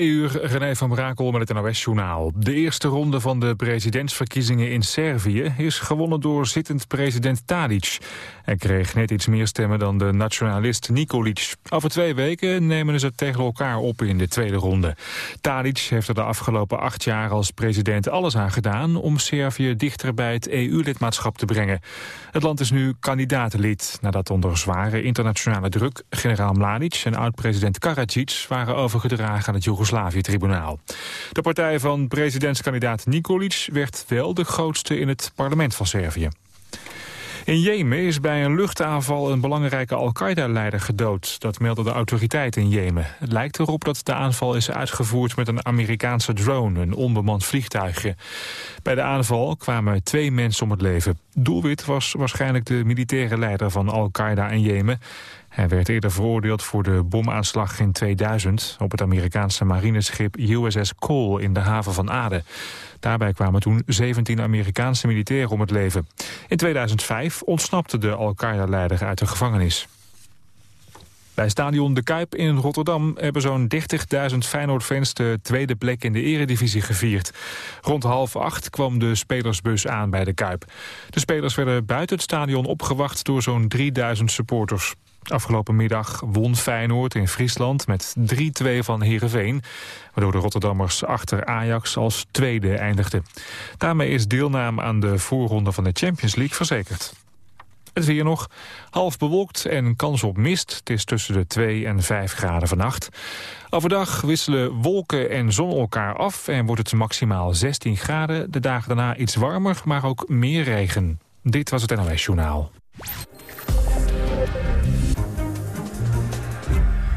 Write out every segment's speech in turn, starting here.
uur René van Brakel met het NOS-journaal. De eerste ronde van de presidentsverkiezingen in Servië is gewonnen door zittend president Tadic. Hij kreeg net iets meer stemmen dan de nationalist Nikolic. Over twee weken nemen ze het tegen elkaar op in de tweede ronde. Tadic heeft er de afgelopen acht jaar als president alles aan gedaan... om Servië dichter bij het EU-lidmaatschap te brengen. Het land is nu kandidaatlid nadat onder zware internationale druk... generaal Mladic en oud-president Karadzic waren overgedragen aan het Joegoslavië-tribunaal. De partij van presidentskandidaat Nikolic werd wel de grootste in het parlement van Servië. In Jemen is bij een luchtaanval een belangrijke Al-Qaeda-leider gedood. Dat melden de autoriteiten in Jemen. Het lijkt erop dat de aanval is uitgevoerd met een Amerikaanse drone, een onbemand vliegtuigje. Bij de aanval kwamen twee mensen om het leven. Doelwit was waarschijnlijk de militaire leider van Al-Qaeda in Jemen. Hij werd eerder veroordeeld voor de bomaanslag in 2000... op het Amerikaanse marineschip USS Cole in de haven van Aden. Daarbij kwamen toen 17 Amerikaanse militairen om het leven. In 2005 ontsnapte de Al-Qaeda-leider uit de gevangenis. Bij stadion De Kuip in Rotterdam hebben zo'n 30.000 Feyenoord-fans de tweede plek in de eredivisie gevierd. Rond half acht kwam de spelersbus aan bij De Kuip. De spelers werden buiten het stadion opgewacht door zo'n 3000 supporters. Afgelopen middag won Feyenoord in Friesland met 3-2 van Heerenveen... waardoor de Rotterdammers achter Ajax als tweede eindigden. Daarmee is deelname aan de voorronde van de Champions League verzekerd. Het weer nog, half bewolkt en kans op mist. Het is tussen de 2 en 5 graden vannacht. Overdag wisselen wolken en zon elkaar af... en wordt het maximaal 16 graden. De dagen daarna iets warmer, maar ook meer regen. Dit was het NOS Journaal.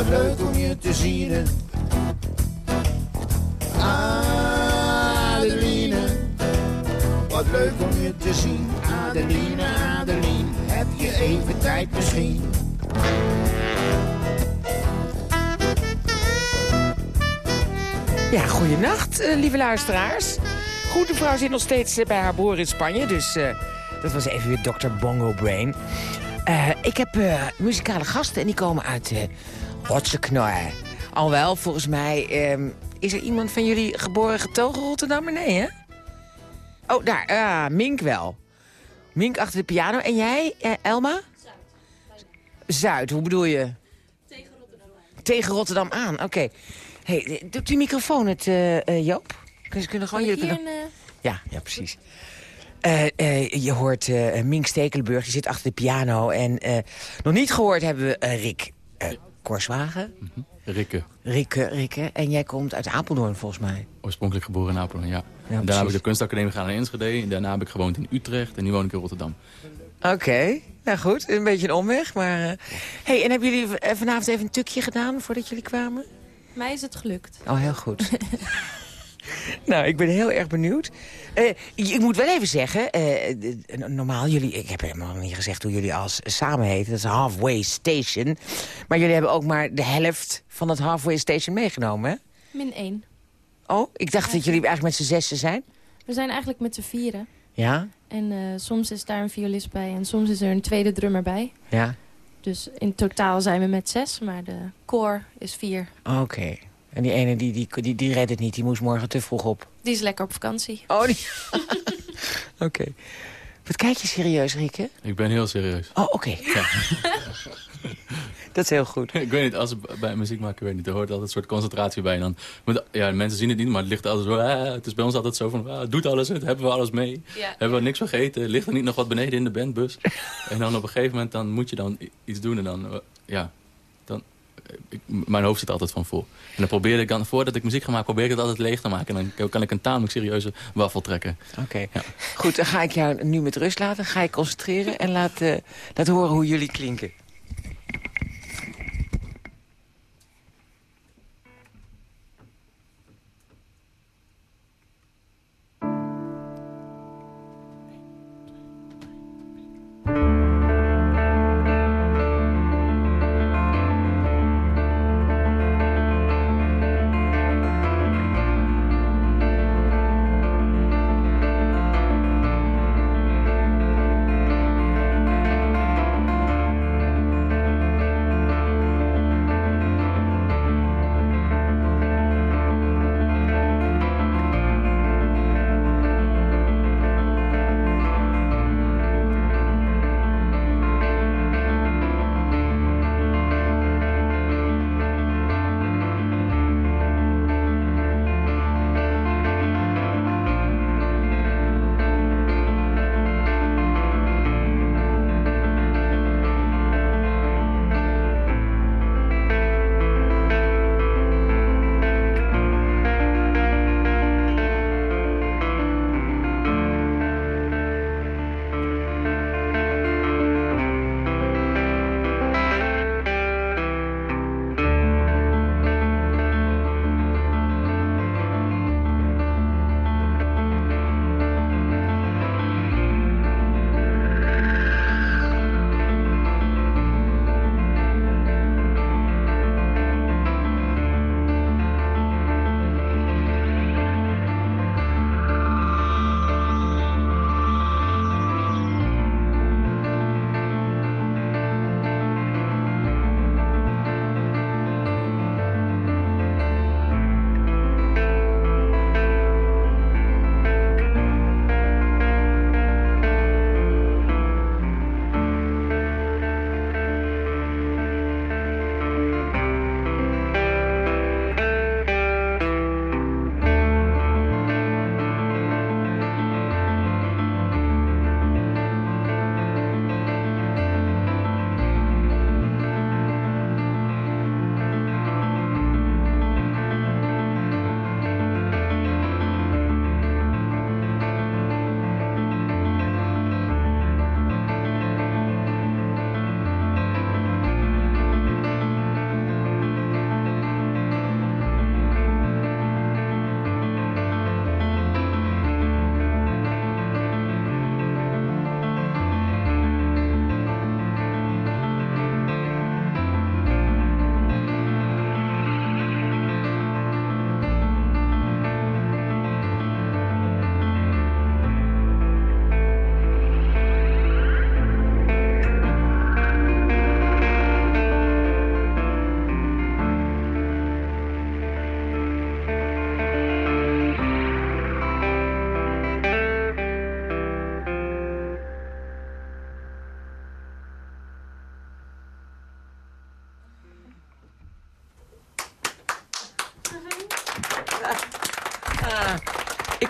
Wat leuk om je te zien. Adeline, wat leuk om je te zien. Adeline, Adeline, heb je even tijd misschien? Ja, goedenacht, uh, lieve luisteraars. Goede vrouw zit nog steeds uh, bij haar broer in Spanje, dus uh, dat was even weer Dr. Bongo Brain. ik heb muzikale gasten en die komen uit Rotse knor. Al wel, volgens mij... Um, is er iemand van jullie geboren getogen Rotterdam? Nee, hè? Oh, daar. Ah, Mink wel. Mink achter de piano. En jij, eh, Elma? Zuid. Zuid, hoe bedoel je? Tegen Rotterdam aan. Tegen Rotterdam aan, oké. Okay. Hey, doet die microfoon het, uh, uh, Joop? Ze kunnen gewoon... Jullie kunnen... Een, Ja, ja, precies. Je hoort Mink Stekelenburg, die zit achter de piano. En nog niet gehoord hebben we Rick Korswagen. Mm -hmm. Rikke. Rikke, Rikke. En jij komt uit Apeldoorn volgens mij. Oorspronkelijk geboren in Apeldoorn, ja. ja en daarna heb ik de kunstacademie gegaan in Enschede. En daarna heb ik gewoond in Utrecht. En nu woon ik in Rotterdam. Oké, nou goed. Een beetje een omweg. Maar, uh... hey, en hebben jullie vanavond even een tukje gedaan voordat jullie kwamen? Mij is het gelukt. Oh, heel goed. nou, ik ben heel erg benieuwd. Uh, ik moet wel even zeggen, uh, normaal, jullie, ik heb helemaal niet gezegd hoe jullie als samen heten. Dat is Halfway Station. Maar jullie hebben ook maar de helft van het Halfway Station meegenomen, hè? Min één. Oh, ik dacht dat jullie eigenlijk met z'n zessen zijn. We zijn eigenlijk met z'n vieren. Ja? En uh, soms is daar een violist bij en soms is er een tweede drummer bij. Ja. Dus in totaal zijn we met zes, maar de koor is vier. Oké. Okay. En die ene, die, die, die, die redt het niet. Die moest morgen te vroeg op. Die is lekker op vakantie. Oh, die... oké. Wat kijk je serieus, Rieke? Ik ben heel serieus. Oh, oké. Ja. Dat is heel goed. ik weet niet, als bij muziek maken, weet niet, er hoort altijd een soort concentratie bij. En dan, ja, mensen zien het niet, maar het ligt altijd zo, ah, het is bij ons altijd zo van, ah, doet alles het, hebben we alles mee? Hebben we niks vergeten? Ligt er niet nog wat beneden in de bandbus? en dan op een gegeven moment, dan moet je dan iets doen en dan, eh, ja, eh, ik, mijn hoofd zit altijd van vol. En dan probeer ik dan, voordat ik muziek ga maken, probeer ik het altijd leeg te maken. En dan kan ik een tamelijk serieuze waffel trekken. Oké. Ja. Goed, dan ga ik jou nu met rust laten. Ga ik concentreren en laat, uh, laat horen hoe jullie klinken.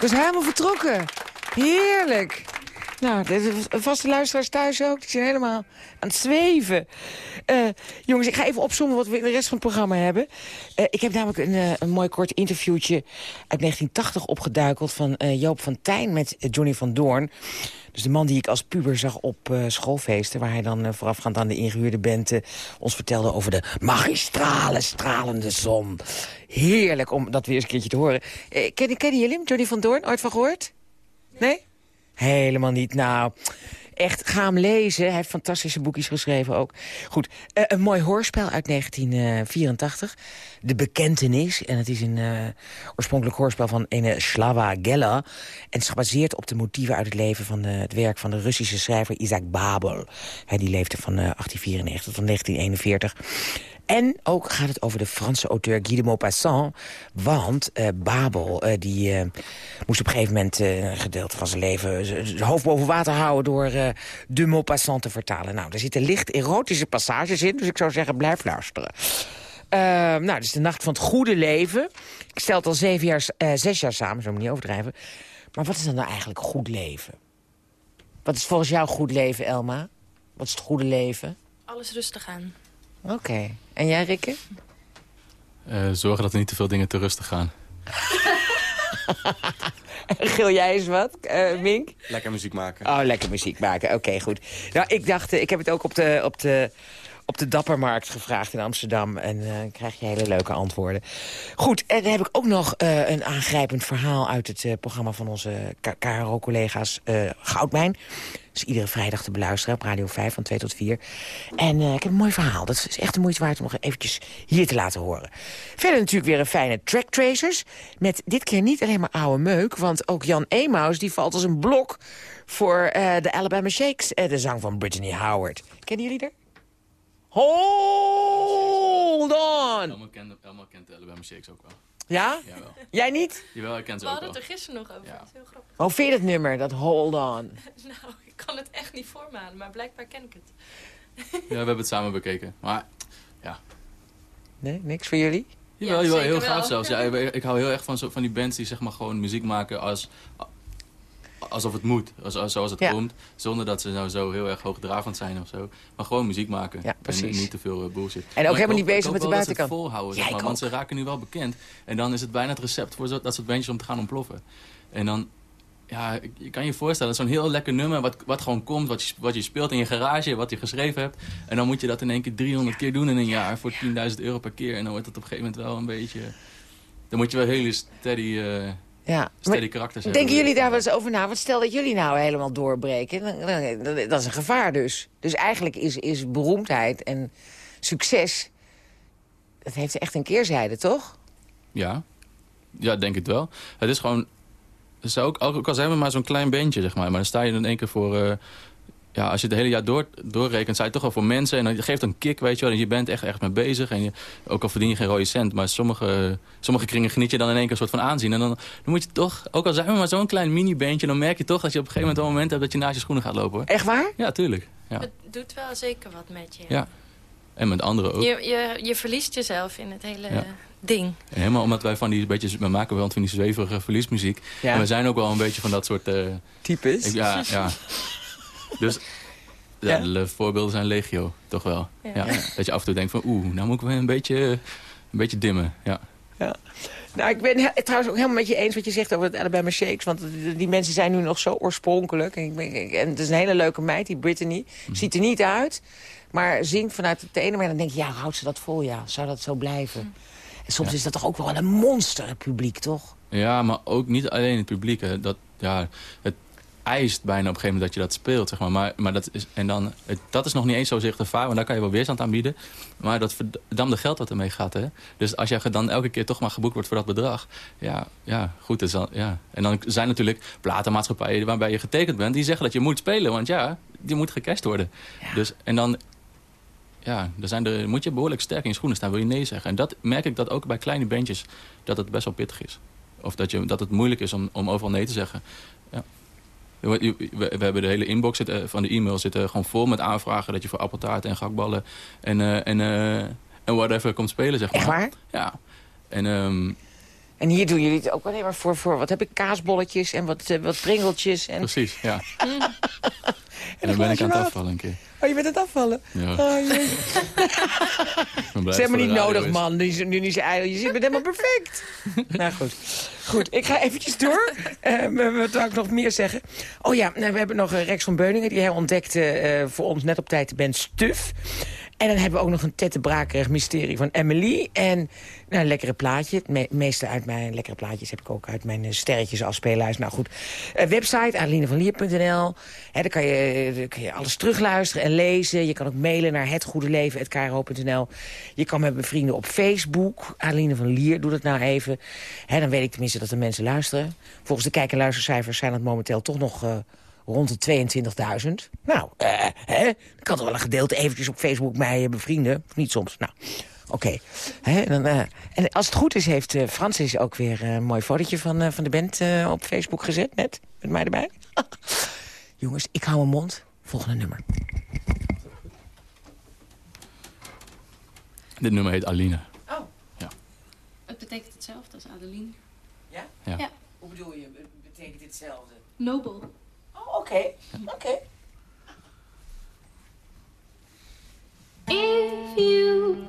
Ik was helemaal vertrokken. Heerlijk. Nou, de vaste luisteraars thuis ook. Die zijn helemaal aan het zweven. Uh, jongens, ik ga even opzommen wat we in de rest van het programma hebben. Uh, ik heb namelijk een, uh, een mooi kort interviewtje uit 1980 opgeduikeld... van Joop van Tijn met Johnny van Doorn. Dus de man die ik als puber zag op schoolfeesten... waar hij dan voorafgaand aan de ingehuurde. Uh, ons vertelde over de magistrale, stralende zon. Heerlijk om dat weer eens een keertje te horen. ken, ken jullie hem, Johnny van Doorn? Ooit van gehoord? Nee? Helemaal niet. Nou, echt, ga hem lezen. Hij heeft fantastische boekjes geschreven ook. Goed, uh, een mooi hoorspel uit 1984. De Bekentenis. En het is een uh, oorspronkelijk hoorspel van een Slava Geller. En het is gebaseerd op de motieven uit het leven van de, het werk van de Russische schrijver Isaac Babel. Hij die leefde van uh, 1894 tot 1941. En ook gaat het over de Franse auteur Guy de Maupassant. Want uh, Babel uh, die, uh, moest op een gegeven moment een gedeelte van zijn leven... zijn hoofd boven water houden door de Maupassant te vertalen. Nou, er zitten licht erotische passages in, dus ik zou zeggen blijf luisteren. nou, dit is de Nacht van het Goede Leven. Ik stel het al zeven jaar, zes jaar samen, zo moet niet overdrijven. Maar wat is dan nou eigenlijk goed leven? Wat is volgens jou goed leven, Elma? Wat is het goede leven? Alles rustig aan. Oké. En jij, Rikke? Uh, zorgen dat er niet te veel dingen te rustig gaan. Gil jij eens wat, uh, Mink? Lekker muziek maken. Oh, lekker muziek maken. Oké, goed. Nou, ik dacht, ik heb het ook op de, op de op de Dappermarkt gevraagd in Amsterdam. En uh, krijg je hele leuke antwoorden. Goed, en dan heb ik ook nog uh, een aangrijpend verhaal... uit het uh, programma van onze KRO-collega's Goudmijn. Is iedere vrijdag te beluisteren op Radio 5 van 2 tot 4. En ik heb een mooi verhaal. Dat is echt de moeite waard om nog eventjes hier te laten horen. Verder natuurlijk weer een fijne track tracers. Met dit keer niet alleen maar oude meuk. Want ook Jan Emaus die valt als een blok voor de Alabama Shakes. de zang van Brittany Howard. Kennen jullie er? Hold on! Elma kent, Elma kent de Alabama Shakes ook wel. Ja? Jawel. Jij niet? Jawel, ik ken ze We ook hadden het er gisteren nog over. Ja. Dat is heel grappig. Hoe vind je dat nummer, dat Hold On? Nou, kan het echt niet voor me halen, maar blijkbaar ken ik het. Ja, we hebben het samen bekeken. Maar Nee, niks voor jullie? jawel, Ja, jawel, zeker heel wel. gaaf zelfs. Ja, ik, ik hou heel erg van, zo, van die bands die zeg maar gewoon muziek maken als, alsof het moet. Als, als- zoals het Ja. komt. Zonder dat ze nou zo heel erg hoogdravend zijn of zo. Maar gewoon muziek maken. Ja, precies. En niet te veel eh, bullshit. ook Maar ik helemaal niet bezig met de wel dat ze het buitenkant. volhouden, Ja, zeg maar, want ook. ze raken nu wel bekend. En dan is het bijna het recept voor zo, dat soort bandjes om te gaan ontploffen. En dan, ja, ik- je kan je voorstellen, zo'n heel lekker nummer wat, wat gewoon komt, wat je, wat je speelt in je garage, wat je geschreven hebt. En dan moet je dat in één keer 300 keer doen in een jaar voor 10.000 euro per keer. En dan wordt het op een gegeven moment wel een beetje... Dan moet je wel hele steady, eh Ja. steady hebben. denken jullie daar wel eens over na? Want stel dat jullie nou helemaal doorbreken. dan- dan- dan- Dat is een gevaar dus. Dus eigenlijk is, is beroemdheid en succes... Dat heeft echt een keerzijde, toch? Ja, ja, denk het wel. Het is gewoon... Is ook, ook al zijn we maar zo'n klein bandje, zeg maar. Maar dan sta je in één keer voor... eh, ja, als je het hele jaar door, doorrekent, sta je toch wel voor mensen. En dat geeft een kick, weet je wel. En je bent echt, echt mee bezig. En je, ook al verdien je geen rode cent. Maar sommige, sommige kringen geniet je dan in één keer een soort van aanzien. En dan, dan moet je toch... Ook al zijn we maar zo'n klein mini-bandje... dan merk je toch dat je op een gegeven moment een moment hebt... dat je naast je schoenen gaat lopen, hoor. Echt waar? Ja, tuurlijk. Ja. Het doet wel zeker wat met je. Ja. En met anderen ook. Je, je, je verliest jezelf in het hele Ja. Ding. Helemaal omdat wij van die beetje... We maken wel van die zweverige verliesmuziek. Ja. En we zijn ook wel een beetje van dat soort... eh, Types? Ik- ja, ja. Dus ja, Ja. de voorbeelden zijn legio, toch wel. Ja. Ja. Dat je af en toe denkt van, oeh, nou moet ik wel een beetje, een beetje dimmen. Ja. Nou, ik ben he- trouwens ook helemaal met je eens wat je zegt over het Alabama Shakes. Want die- mensen zijn nu nog zo oorspronkelijk. En, ik ben, ik- en het is een hele leuke meid, die Brittany. Ziet er niet uit, maar zingt vanuit het ene. Maar dan denk je, ja, houdt ze dat vol? Ja, zou dat zo blijven? Soms is dat toch ook wel een monster, het publiek, toch? ja, maar ook niet alleen het publiek. Hè. Dat, ja, het eist bijna op een gegeven moment dat je dat speelt, zeg maar. maar, maar dat, is, en dan, het- dat is nog niet eens zo zicht gevaar, want daar kan je wel weerstand aan bieden. Maar dat verdamde geld wat ermee gaat, hè. Dus als jij dan elke keer toch maar geboekt wordt voor dat bedrag. Ja, ja goed. Dus dan, ja. En dan zijn natuurlijk platenmaatschappijen waarbij je getekend bent... die zeggen dat je moet spelen, want ja, die moet gecashed worden. Dus, en dan ja, dan zijn er, moet je behoorlijk sterk in je schoenen staan, wil je nee zeggen. En dat merk ik dat ook bij kleine bandjes, dat het best wel pittig is. Of dat, je, dat het moeilijk is om, om overal nee te zeggen. Ja. We, we- we hebben de hele inbox zit, eh, van de e-mail zitten gewoon vol met aanvragen... dat je voor appeltaarten en gakballen en, eh, en, eh, en whatever komt spelen, zeg maar. Echt waar? Ja. En ehm, En hier doen jullie het ook alleen maar voor, voor wat heb ik, kaasbolletjes en wat, eh, wat pringeltjes. En, precies, ja. en dan ben ik aan het afvallen een keer. Oh, je bent het afvallen? Ja, Oh, jee. is niet nodig, is. man. Nu is, nu is je. Je bent helemaal perfect. nou goed. Goed, ik ga eventjes door. We- wat zou ik nog meer zeggen? Oh ja, nou, we hebben nog eh, Rex van Beuningen. Die hij ontdekte eh, voor ons net op tijd de band Stuf. En dan hebben we ook nog een tette brakerig mysterie van Emily. En nou, een lekkere plaatje. Het me- meeste uit mijn lekkere plaatjes heb ik ook uit mijn eh, sterretjes als speellijst. Nou goed, Eh, website adelinevanlier.nl. Daar kan je, daar kan je alles terugluisteren en lezen. Je kan ook mailen naar hetgoedeleven.kro.nl. Je kan met mijn vrienden op Facebook. Adeline van Lier, doe dat nou even. Hè, dan weet ik tenminste dat er mensen luisteren. Volgens de kijk- en luistercijfers zijn het momenteel toch nog... eh, rond de 22.000. Nou, eh, hè, ik kan toch wel een gedeelte eventjes op Facebook mij eh, bevrienden. Of niet soms. Nou, Oké. Hè, dan, eh, En als het goed is, heeft eh, Francis ook weer een mooi fotootje van, eh, van de band eh, op Facebook gezet, net. Met mij erbij. Jongens, ik hou mijn mond. Volgende nummer. Dit nummer heet Aline. Het betekent hetzelfde als Adeline. Ja? Ja. Ja. Hoe bedoel je? Betekent hetzelfde? Nobel. Oh, oké. Oké. If you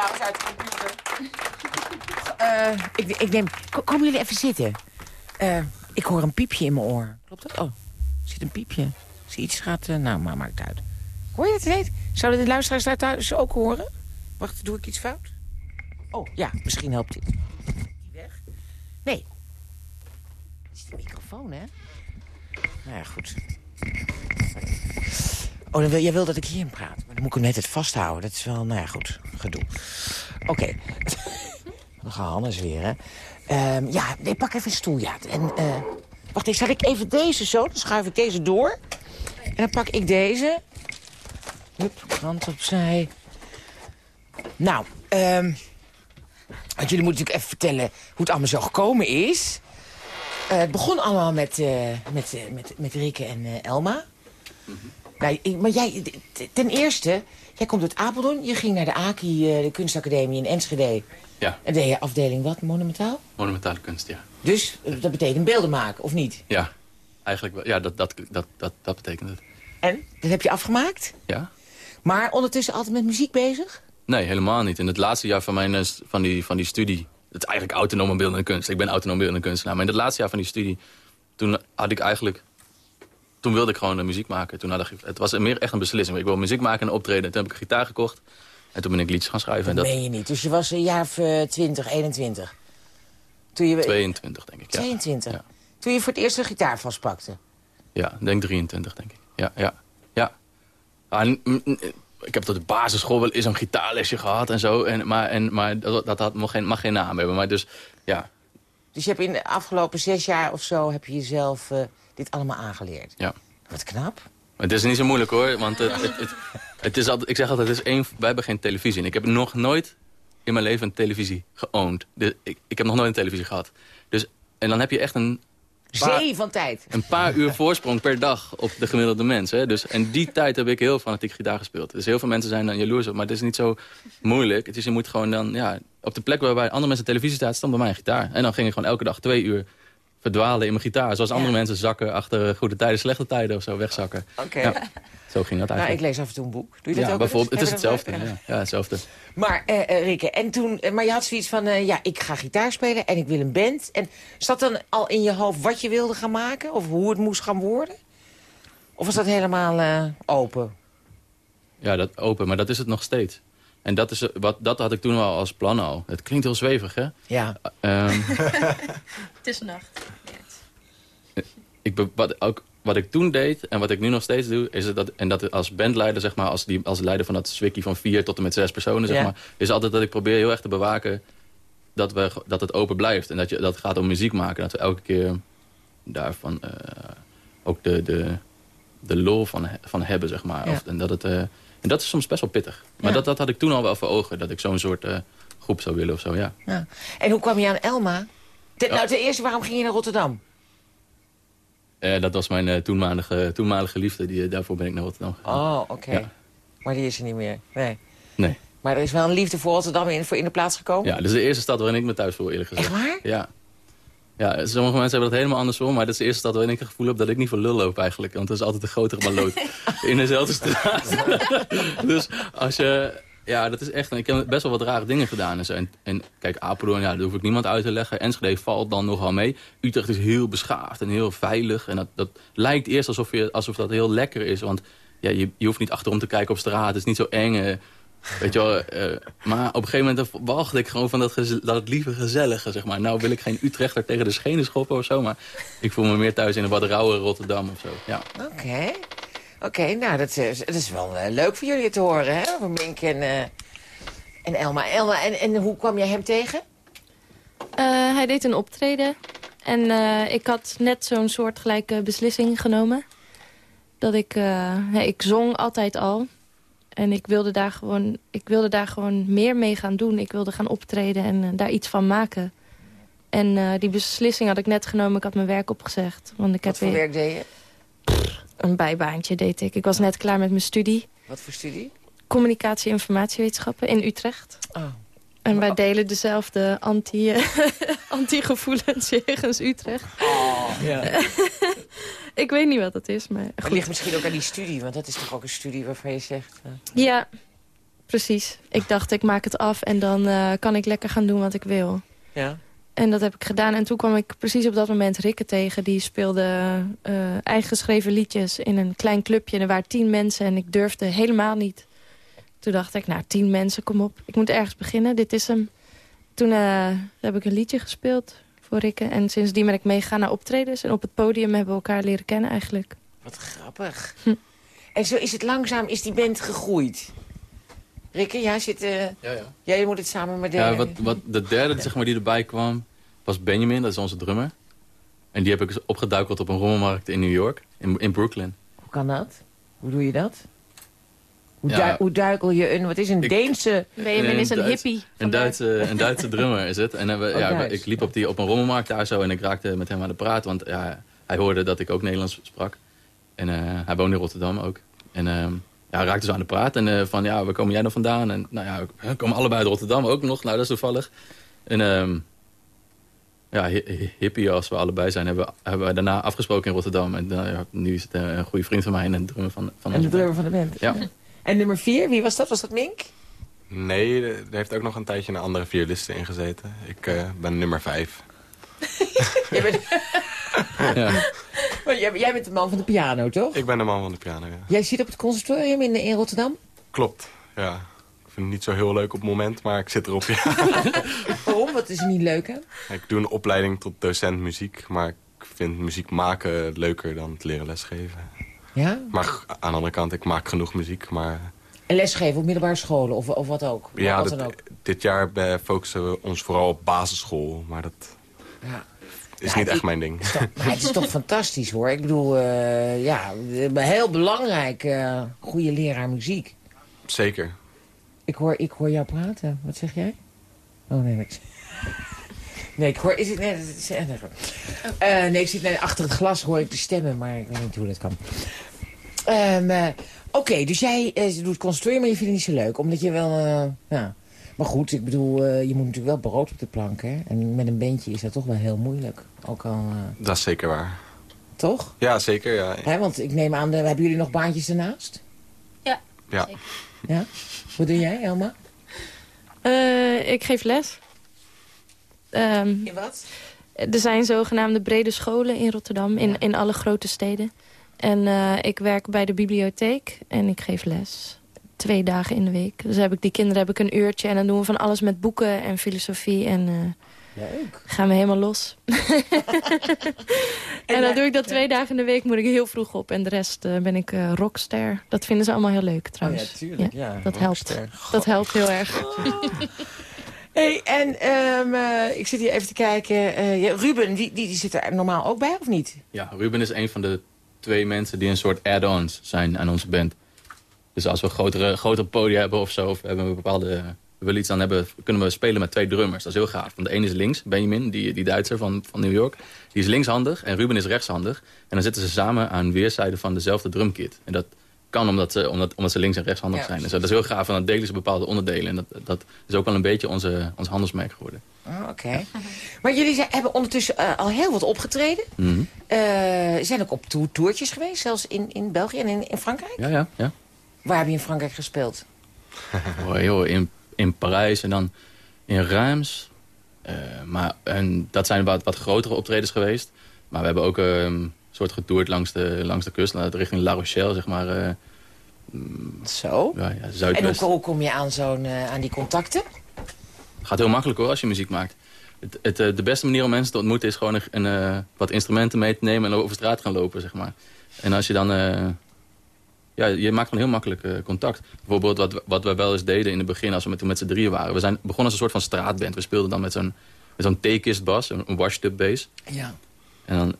applaus uit de computer. Eh, ik, ik neem... ko- Komen jullie even zitten? Eh, ik hoor een piepje in mijn oor. Klopt dat? Oh, er zit een piepje. Als iets gaat... eh, nou, maar maakt het uit. Hoor je het ineens? Zouden de luisteraars daar thuis ook horen? Wacht, doe ik iets fout? Oh, ja, misschien helpt dit. Die weg? Nee. Het is de microfoon, hè? Nou ja, goed. Oh, dan wil, jij wil dat ik hierin praat. Moet ik hem net het vasthouden. Dat is wel, nou ja, goed, gedoe. Oké. dan gaan Hannes weer, hè. Ehm, ja, nee, pak even een stoel, ja. En, eh, wacht, ik zet ik even deze zo. Dan schuif ik deze door. En dan pak ik deze. Hup, krant opzij. Nou, ehm want jullie moeten natuurlijk even vertellen hoe het allemaal zo gekomen is. Eh, het begon allemaal met, eh, met, met, met Rikke en Elma. Nou, ik- maar jij, ten eerste, jij komt uit Apeldoorn. Je ging naar de AKI, eh, de kunstacademie in Enschede. Ja, En deed je afdeling wat, monumentaal? monumentale kunst, ja. Dus eh, dat betekent beelden maken, of niet? Ja, eigenlijk wel. Ja, dat, dat, dat, dat, dat betekent het. En? Dat heb je afgemaakt? Ja? Maar ondertussen altijd met muziek bezig? Nee, helemaal niet. In het laatste jaar van, mijn, eh, van, die, van die studie... Het is eigenlijk autonome beeldende kunst. Ik ben autonoom beeldende kunstenaar. Maar in het laatste jaar van die studie... Toen had ik eigenlijk... Toen wilde ik gewoon muziek maken. Toen had ik, het was meer echt een beslissing. Ik wil muziek maken en optreden. Toen heb ik een gitaar gekocht. En toen ben ik liedjes gaan schrijven. En Dat dat meen je niet. Dus je was een jaar of eh, 20, 21. Toen je... 22, denk ik. Ja. 22. Ja. Toen je voor het eerst een gitaar vastpakte. Ja, ik denk 23, denk ik. Ja, ja, ja. Ah, ik heb tot de basisschool wel eens een gitaarlesje gehad en zo. En, maar en, maar dat, dat had, mag, geen, mag geen naam hebben. Maar dus, ja, Dus je hebt in de afgelopen zes jaar of zo... heb je jezelf eh, dit allemaal aangeleerd. ja. Wat knap. Het is niet zo moeilijk hoor. Want het, het, het, het is altijd, ik zeg altijd, het is één, wij hebben geen televisie. En ik heb nog nooit in mijn leven een televisie geowned. Dus ik, ik heb nog nooit een televisie gehad. Dus, en dan heb je echt een paar- Zee van tijd. een paar uur voorsprong per dag op de gemiddelde mens. Hè? Dus, en die tijd heb ik heel fanatiek gitaar gespeeld. Dus heel veel mensen zijn dan jaloers op, maar het is niet zo moeilijk. Het is, je moet gewoon dan, ja, op de plek waarbij andere mensen televisie staat, stond bij mij een gitaar. En dan ging ik gewoon elke dag twee uur verdwalen in mijn gitaar. Zoals andere Ja. mensen zakken achter goede tijden, slechte tijden of zo, wegzakken. Oké. Ja, zo ging dat Nou, ik eigenlijk. lees af en toe een boek. Doe je dat ja, ook? bijvoorbeeld, het is hetzelfde. Ja, ja hetzelfde. Maar, eh eh, Rikke, en toen, eh, maar je had zoiets van, ja, ik ga gitaar spelen en ik wil een band. En zat dan al in je hoofd wat je wilde gaan maken? Of hoe het moest gaan worden? Of was dat helemaal open? Ja, dat open, maar dat is het nog steeds. En dat, is, eh, wat, dat had ik toen al als plan al. Het klinkt heel zwevig, hè? Ja. Ehm, Het is nacht. ik, be- wat, ook, wat ik toen deed en wat ik nu nog steeds doe... Is dat, en dat als bandleider, zeg maar, als, die, als leider van dat swikkie van vier tot en met zes personen... Zeg Ja. maar, is altijd dat ik probeer heel erg te bewaken dat, we, dat het open blijft. En dat, je, dat het gaat om muziek maken. Dat we elke keer daarvan eh, ook de, de, de lol van, van hebben, zeg maar. Ja. Of, en, dat het, eh, en dat is soms best wel pittig. Maar Ja. dat, dat had ik toen al wel voor ogen. Dat ik zo'n soort eh, groep zou willen of zo, ja. ja. En hoe kwam je aan Elma? Ten. Nou, ten eerste, waarom ging je naar Rotterdam? Eh, dat was mijn eh, toenmalige, toenmalige liefde. Die, daarvoor ben ik naar Rotterdam gegaan. Oh, oké. Maar die is er niet meer. Nee. Nee. Maar er is wel een liefde voor Rotterdam in, voor in de plaats gekomen? Ja, dat is de eerste stad waarin ik me thuis voel, eerlijk gezegd. Echt waar? Ja. Ja, sommige mensen hebben dat helemaal andersom. Maar dat is de eerste stad waarin ik het gevoel heb dat ik niet voor lul loop eigenlijk. Want dat is altijd een grotere balloot in dezelfde straat. dus als je... Ja, dat is echt... Ik heb best wel wat rare dingen gedaan. En, zo. en, en kijk, Apeldoorn, ja, daar hoef ik niemand uit te leggen. Enschede valt dan nogal mee. Utrecht is heel beschaafd en heel veilig. En dat, dat lijkt eerst alsof, je, alsof dat heel lekker is. Want ja, je, je hoeft niet achterom te kijken op straat. Het is niet zo eng. Weet je wel, eh, maar op een gegeven moment wachtte ik gewoon van dat, dat het lieve gezellige, zeg maar. Nou wil ik geen Utrechter tegen de schenen schoppen of zo, maar ik voel me meer thuis in een wat rauwe Rotterdam of zo. Ja. Oké. Oké, nou, dat, is- dat is wel eh, leuk voor jullie te horen, hè? Voor Mink en, eh, en Elma. Elma, en, en hoe kwam jij hem tegen? Eh, hij deed een optreden. En eh, ik had net zo'n soortgelijke beslissing genomen. Dat ik... eh, ik zong altijd al. En ik wilde, daar gewoon, ik wilde daar gewoon meer mee gaan doen. Ik wilde gaan optreden en eh, daar iets van maken. En eh, die beslissing had ik net genomen. Ik had mijn werk opgezegd. Want ik Wat heb voor weer werk deed je? een bijbaantje deed ik. Ik was net klaar met mijn studie. Wat voor studie? Communicatie en informatiewetenschappen in Utrecht. Oh. En wij delen dezelfde anti, anti-gevoelens jegens Utrecht. Ja. Ik weet niet wat dat is, maar Het goed. ligt misschien ook aan die studie, want dat is toch ook een studie waarvan je zegt... eh, Ja, precies. Ik dacht, ik maak het af en dan eh, kan ik lekker gaan doen wat ik wil. ja. En dat heb ik gedaan. En toen kwam ik precies op dat moment Rikke tegen. Die speelde eh eigen geschreven liedjes in een klein clubje. En er waren tien mensen en ik durfde helemaal niet. Toen dacht ik, nou, tien mensen, kom op. Ik moet ergens beginnen, dit is hem. Toen heb ik een liedje gespeeld voor Rikke. En sindsdien ben ik meegegaan naar optredens. En op het podium hebben we elkaar leren kennen eigenlijk. Wat grappig. Hm. En zo is het langzaam, is die band gegroeid. Rikke, jij zit... eh, Ja, ja. jij moet het samen met de... ja wat, wat de derde zeg maar, die erbij kwam, was Benjamin, dat is onze drummer. En die heb ik dus opgeduikeld op een rommelmarkt in New York, in, in Brooklyn. Hoe kan dat? Hoe doe je dat? Hoe, Ja. dui- hoe duikel je een... Wat is een Ik- Deense... Benjamin is een Duits- hippie. Een. Duitse, een Duitse drummer is het. En eh, we- Oh, ja, Duits. ik liep op, die, op een rommelmarkt daar zo en ik raakte met hem aan de praat. Want ja, hij hoorde dat ik ook Nederlands sprak. En eh, hij woonde in Rotterdam ook. En ehm, ja, raakten zo aan de praat. En eh, van, ja, waar komen jij nou vandaan? En nou ja, we komen allebei uit Rotterdam ook nog. Nou, dat is toevallig. En ehm, ja, hi- hi- hippie als we allebei zijn, hebben, hebben wij daarna afgesproken in Rotterdam. En ja, nu is het een goede vriend van mij en een drummer van, van En de drummer van de band. Ja. En nummer vier, wie was dat? Was dat Mink? Nee, er heeft ook nog een tijdje een andere violiste in gezeten. Ik eh, ben nummer vijf. Jij bent, Ja. maar jij, jij bent de man van de piano, toch? Ik ben de man van de piano, ja. Jij zit op het conservatorium in, in Rotterdam? Klopt, ja. Ik vind het niet zo heel leuk op het moment, maar ik zit erop, ja. Waarom? Wat is er niet leuk aan? ik doe een opleiding tot docent muziek, maar ik vind muziek maken leuker dan het leren lesgeven. Ja? Maar aan de andere kant, ik maak genoeg muziek, maar... En lesgeven op middelbare scholen of, of wat ook? Ja, wat dat- dan ook. dit jaar eh, focussen we ons vooral op basisschool, maar dat Ja. is Ja, niet echt ik- mijn ding. Maar het is toch fantastisch hoor. Ik bedoel, eh, ja, heel belangrijk. eh goede leraar muziek. Zeker. Ik hoor, ik hoor jou praten. Wat zeg jij? Oh nee, niks. Nee, ik hoor... Is het, nee, is, eh, nee, goed. Eh, nee, ik zit nee, achter het glas hoor ik de stemmen, maar ik weet niet hoe dat kan. Ehm, eh, Oké, dus jij eh, doet conservatorium, maar je vindt het niet zo leuk. Omdat je wel... eh, ja. Maar goed, ik bedoel, eh, je moet natuurlijk wel brood op de plank, hè? En met een bandje is dat toch wel heel moeilijk. Ook al... eh, Dat is zeker waar. toch? Ja, zeker, ja. Hè, want ik neem aan, de, hebben jullie nog baantjes ernaast? ja. Ja? Wat doe jij, Elma? Eh, ik geef les. Ehm, In wat? er zijn zogenaamde brede scholen in Rotterdam, in, in alle grote steden. En eh, ik werk bij de bibliotheek en ik geef les. Twee dagen in de week. Dus heb ik die kinderen heb ik een uurtje en dan doen we van alles met boeken en filosofie. En eh, Leuk. gaan we helemaal los. en dan doe ik dat twee dagen in de week, moet ik heel vroeg op. En de rest eh, ben ik eh, rockster. Dat vinden ze allemaal heel leuk trouwens. Oh tuurlijk. Ja, dat helpt. rockster. Dat helpt heel erg. Hey, en ehm, eh, ik zit hier even te kijken. eh, Ruben, die, die, die zit er normaal ook bij, of niet? Ja, Ruben is een van de twee mensen die een soort add-ons zijn aan onze band. Dus als we grotere, grotere podia hebben of zo, of we hebben een bepaalde, we willen iets, dan hebben, kunnen we spelen met twee drummers. Dat is heel gaaf. Want de ene is links, Benjamin, die, die Duitser van, van New York. Die is linkshandig en Ruben is rechtshandig. En dan zitten ze samen aan weerszijden van dezelfde drumkit. En dat kan omdat ze, omdat, omdat ze links- en rechtshandig Ja, zijn. Dus dat is heel gaaf. En dan delen ze bepaalde onderdelen. En dat, dat is ook wel een beetje onze, ons handelsmerk geworden. Oh, Oké. Maar jullie zijn, hebben ondertussen eh, al heel wat opgetreden. Eh, zijn ook op tour, toertjes geweest, zelfs in, in België en in, in Frankrijk. Ja, ja, ja. Waar heb je in Frankrijk gespeeld? Oh, joh, in, in Parijs en dan in Reims. Eh, maar, en dat zijn wat, wat grotere optredens geweest. Maar we hebben ook ehm, soort getoerd langs de, langs de kust, naar- richting La Rochelle, zeg maar. eh, Zo. ja, ja, En hoe, Zuidwest. kom je aan, zo'n, eh, aan die contacten? Gaat heel makkelijk hoor, als je muziek maakt. Het, het, eh, de beste manier om mensen te ontmoeten is gewoon een, een, wat instrumenten mee te nemen en over straat gaan lopen, zeg maar. En als je dan... ja, je maakt gewoon heel makkelijk contact. Bijvoorbeeld wat, wat we wel eens deden in het begin als we met, toen met z'n drieën waren. We zijn begonnen als een soort van straatband. We speelden dan met zo'n met zo'n theekist bas, een, een washtub bass. Ja. En dan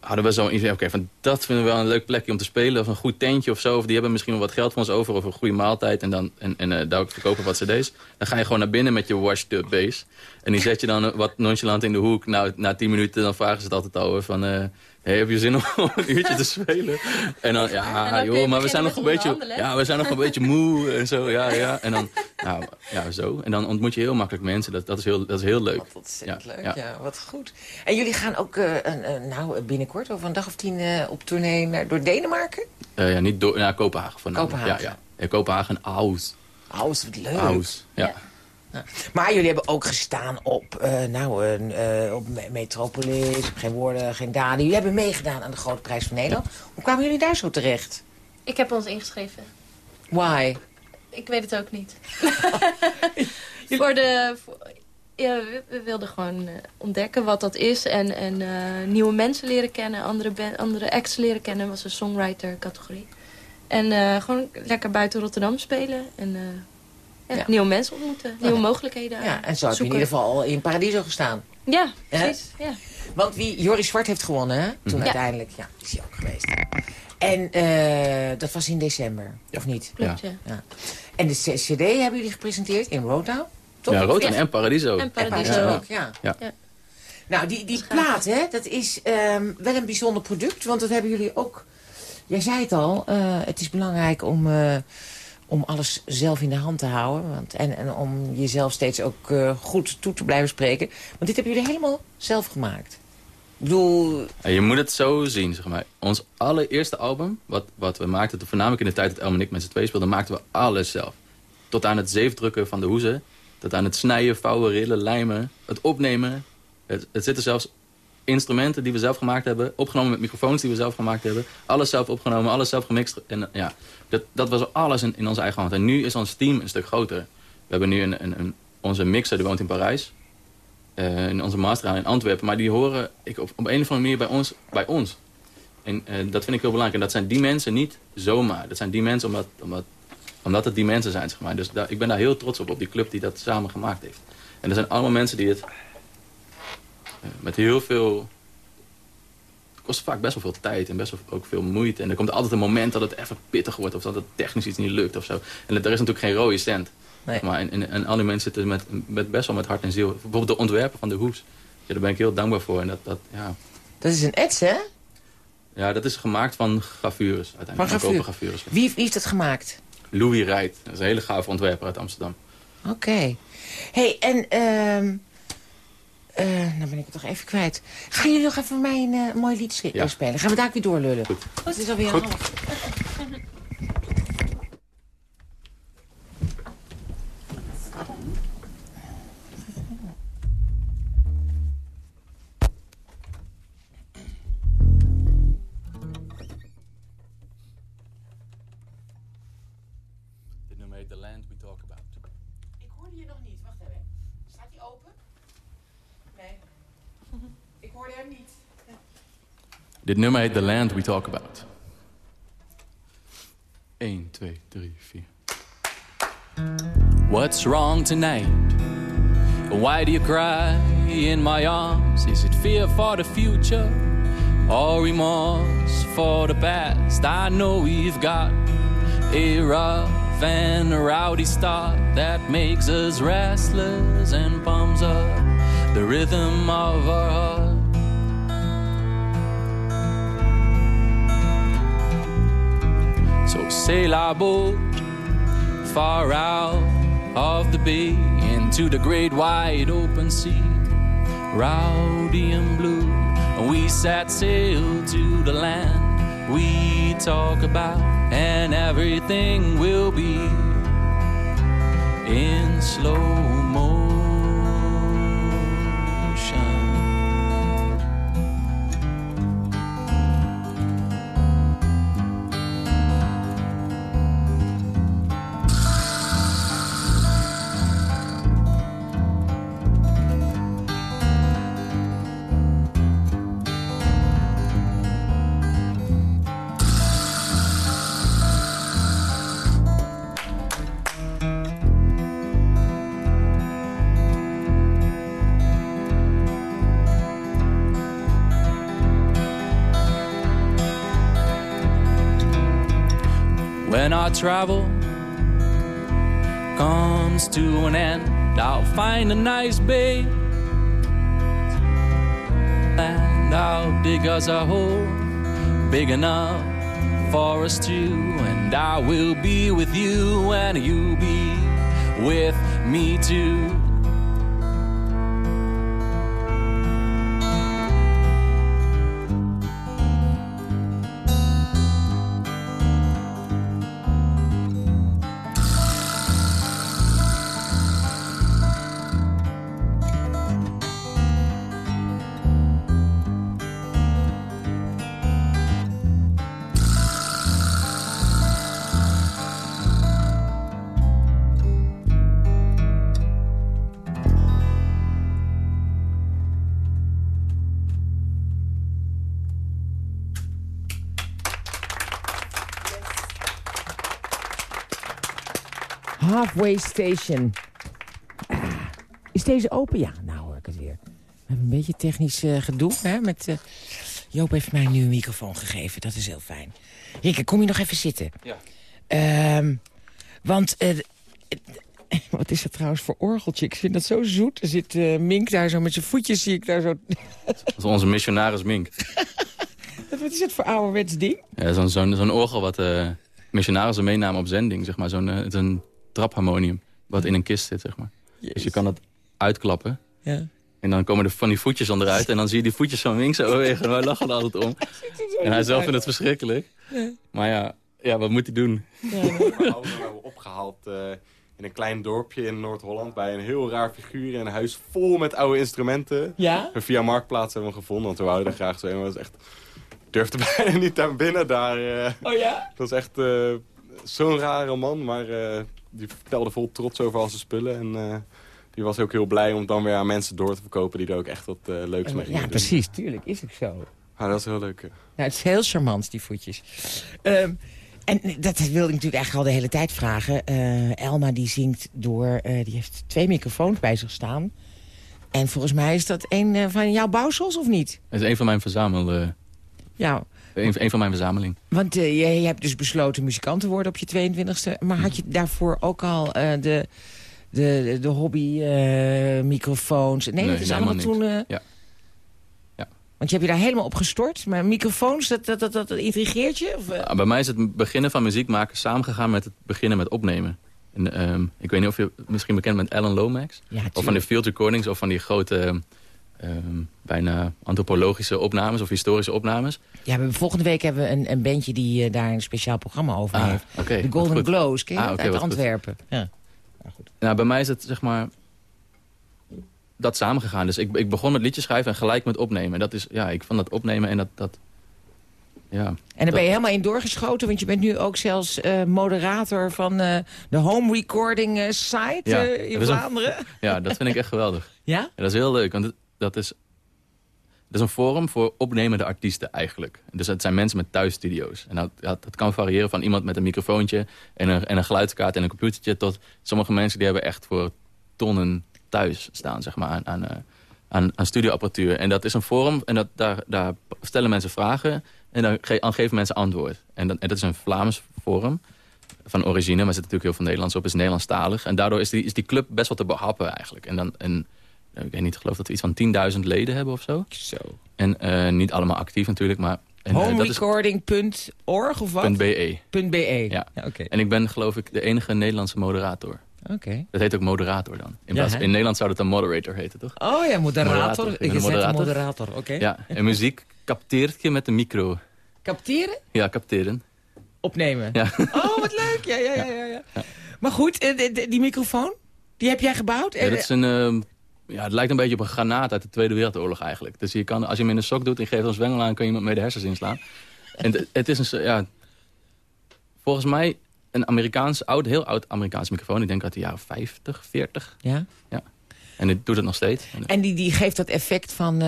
hadden we zo'n idee, oké, van dat vinden we wel een leuk plekje om te spelen. Of een goed tentje of zo. Of die hebben misschien wel wat geld voor ons over. Of een goede maaltijd. En, dan, en, en eh, daar ook verkopen wat cd's. Dan ga je gewoon naar binnen met je washed-up bass. En die zet je dan wat nonchalant in de hoek. Nou, na tien minuten dan vragen ze het altijd al. Van, eh, hey, heb je zin om een uurtje te spelen? En dan, ja, En dan joh, maar we zijn nog een beetje... Ja, we zijn nog een beetje moe en zo. Ja, ja. En dan, nou, ja, zo. En dan ontmoet je heel makkelijk mensen. Dat, dat, is, heel, dat is heel leuk. Wat ontzettend Ja, leuk, ja. ja. Wat goed. En jullie gaan ook een, een- nou, binnenkort, over een dag of tien, eh, op tournee naar, door Denemarken? Eh, ja, niet door, naar Kopenhagen. Kopenhagen. Ja, ja. Kopenhagen. Oh, is wat leuk. Aarhus, ja. Maar jullie hebben ook gestaan op, eh, nou, eh, op Me- Metropolis, op Geen Woorden, Geen Daden. Jullie hebben meegedaan aan de Grote Prijs van Nederland. Hoe kwamen jullie daar zo terecht? Ik heb ons ingeschreven. Why? Ik weet het ook niet. voor de, voor- ja, we, wilden gewoon eh, ontdekken wat dat is. En, en nieuwe mensen leren kennen. Andere, andere acts leren kennen. was een songwriter categorie. En gewoon lekker buiten Rotterdam spelen. En ja, Ja. nieuwe mensen ontmoeten. Nieuwe mogelijkheden Ja, en zo heb je in ieder geval al in Paradiso gestaan. Ja, precies. Ja. Want wie, Joris Zwart heeft gewonnen, hè? Toen Ja. uiteindelijk. Ja, is hij ook geweest. En eh, dat was in december, of niet? Klopt, ja. Ja. En de cd hebben jullie gepresenteerd in Rotown? Toch? Ja, Ja. en Paradiso. En En Paradiso. Ook, ja. Ja. Ja. Nou, die, die plaat, hè, dat is ehm, wel een bijzonder product. Want dat hebben jullie ook Jij zei het al, eh, het is belangrijk om, eh, om alles zelf in de hand te houden. Want, en, en om jezelf steeds ook eh, goed toe te blijven spreken. Want dit hebben jullie helemaal zelf gemaakt. Ik bedoel, je moet het zo zien, zeg maar. Ons allereerste album, wat, wat we maakten... voornamelijk in de tijd dat Elm en ik met z'n twee speelden... maakten we alles zelf. Tot aan het zeefdrukken van de hoezen. Tot aan het snijden, vouwen, rillen, lijmen. Het opnemen. Het, het zitten zelfs instrumenten die we zelf gemaakt hebben. Opgenomen met microfoons die we zelf gemaakt hebben. Alles zelf opgenomen, alles zelf gemixt. En eh, ja, dat, dat was alles in, in onze eigen hand. En nu is ons team een stuk groter. We hebben nu een, een, een, onze mixer, die woont in Parijs. Eh, in onze master in Antwerpen. Maar die horen ik, op, een of andere manier bij ons. Bij ons. En eh, dat vind ik heel belangrijk. En dat zijn die mensen niet zomaar. Dat zijn die mensen omdat, omdat, omdat het die mensen zijn, zeg maar. Dus ik ben daar heel trots op, op die club die dat samen gemaakt heeft. En er zijn allemaal mensen die het eh, met heel veel... Het kost vaak best wel veel tijd en best wel ook veel moeite. En er komt altijd een moment dat het even pittig wordt... of dat het technisch iets niet lukt of zo. En er is natuurlijk geen rode cent. Nee. Maar en, en, en al die mensen zitten met, met best wel met hart en ziel. Bijvoorbeeld de ontwerper van de hoes. Ja, daar ben ik heel dankbaar voor. En dat, dat, ja. dat is een ets, hè? ja, dat is gemaakt van gravures. Uiteindelijk. Van gravures. Wie, wie heeft dat gemaakt? Louis Rijt. Dat is een hele gave ontwerper uit Amsterdam. Oké. hey, en... ehm eh nou ben ik het toch even kwijt. Gaan jullie nog even voor mij een eh, mooi lied Ja. spelen? Gaan we daar ook weer doorlullen? Goed. Het is alweer Goed. half. Dit nummer heet The Land We Talk About. 1, 2, 3, 4. What's wrong tonight? Why do you cry in my arms? Is it fear for the future or remorse for the past? I know we've got a rough and rowdy start that makes us restless and pumps up the rhythm of our heart. So sail our boat far out of the bay into the great wide open sea, rowdy and blue. And we set sail to the land we talk about, and everything will be in slow Our travel comes to an end, I'll find a nice bay. And I'll dig us a hole big enough for us two. And I will be with you, and you'll be with me too. Halfway Station. Ah, Is deze open? Ja, nou hoor ik het weer. We hebben een beetje technisch eh, gedoe. Hè, met, eh, Joop heeft mij nu een microfoon gegeven. Dat is heel fijn. Rikke, kom je nog even zitten? Ja. Ehm, want... eh, wat is dat trouwens voor orgeltje? Ik vind dat zo zoet. Er zit Mink daar zo met zijn voetjes, zie ik daar zo... Dat is onze missionaris Mink. Dat Wat, is het voor ouderwets ding? Ja, zo'n zo'n orgel wat missionarissen meenamen op zending, zeg maar. Zo'n trapharmonium wat in een kist zit, zeg maar. Dus je kan het uitklappen. Ja. En dan komen er van die voetjes onderuit. En dan zie je die voetjes van Wink zo bewegen. En wij lachen er altijd om. En hij zelf vindt het verschrikkelijk. Maar ja, ja, wat moet hij doen? Mijn ouders hebben we opgehaald eh, in een klein dorpje in Noord-Holland... bij een heel raar figuur in een huis vol met oude instrumenten. Ja? En via Marktplaats hebben we hem gevonden, want we wouden er graag zo in. Maar dat is echt... Ik durfde bijna niet naar binnen daar. eh. Oh ja? dat is echt eh, zo'n rare man, maar eh, die vertelde vol trots over al zijn spullen. En eh, die was ook heel blij om dan weer aan mensen door te verkopen... die er ook echt wat eh, leuks mee gingen Ja, doen. precies. Tuurlijk is het zo. Ah, dat is heel leuk. Ja, het is heel charmant, die voetjes. Ehm, en dat wilde ik natuurlijk eigenlijk al de hele tijd vragen. Eh, Elma die zingt door, eh, die heeft twee microfoons bij zich staan. En volgens mij is dat een van jouw bouwsels, of niet? Het is een van mijn verzamel... eh, Ja, een, een van mijn verzameling. want eh, je, je hebt dus besloten muzikant te worden op je 22e. Maar had je daarvoor ook al eh, de, de, de hobby eh, microfoons? Nee, Nee, dat is allemaal toen... eh, Ja. Ja. Want je hebt je daar helemaal op gestort. Maar microfoons, dat, dat, dat, dat intrigeert je? Of, eh? Ah, bij mij is het beginnen van muziek maken samengegaan met het beginnen met opnemen. En, ehm, ik weet niet of je misschien bekend bent met Alan Lomax. Ja, Of van die field recordings of van die grote... ehm, bijna antropologische opnames of historische opnames. Ja, we volgende week hebben we een, een bandje die eh, daar een speciaal programma over Ah, heeft. de Golden goed. Glows, ken je Ah, uit goed. Antwerpen. Ja. Nou, bij mij is het zeg maar dat samengegaan. Dus ik, ik begon met liedjes schrijven en gelijk met opnemen. Dat is, ja, ik vond dat opnemen en dat, dat ja. En daar ben je helemaal in doorgeschoten, want je bent nu ook zelfs eh, moderator van eh, de home recording site Ja, in een- Vlaanderen. Ja, dat vind ik echt geweldig. Ja? Ja, dat is heel leuk, want het- dat is, dat is een forum voor opnemende artiesten eigenlijk. Dus het zijn mensen met thuisstudio's. En dat, dat, kan variëren van iemand met een microfoontje en een, en een geluidskaart en een computertje... tot sommige mensen die hebben echt voor tonnen thuis staan, zeg maar, aan, aan, eh, aan, studioapparatuur. En dat is een forum en dat, daar, daar stellen mensen vragen en dan, ge- dan geven mensen antwoord. En dat, en dat is een Vlaams forum van origine, maar zit natuurlijk heel veel Nederlands op, is Nederlandstalig. En daardoor is die, is die club best wel te behappen eigenlijk. En dan, en, ik weet niet, geloof dat we iets van 10.000 leden hebben of zo. Zo. En eh, niet allemaal actief natuurlijk, maar... Eh, Homerecording.org of wat? .be. .be. Ja. Oké. En ik ben geloof ik de enige Nederlandse moderator. Oké. Dat heet ook moderator dan. In, Ja, plaats- in Nederland zou dat een moderator heten, toch? Oh ja, moderator. Moderator. Ik ben moderator. moderator, oké. Ja, en muziek capteert je met de micro. Capteren? Ja, capteren. Opnemen. Ja. Oh, wat leuk. Ja, ja, ja, ja. ja. Maar goed, eh, die microfoon, die heb jij gebouwd? Ja, dat is een, ehm, ja, het lijkt een beetje op een granaat uit de Tweede Wereldoorlog eigenlijk. Dus je kan, als je hem in een sok doet en je geeft een zwengel aan... kan je iemand mee de hersens inslaan. En het- is een, ja, volgens mij een Amerikaans, oud, heel oud Amerikaans microfoon. Ik denk uit de jaren 50, 40. ja? En het doet het nog steeds. En- die, die geeft dat effect van, eh,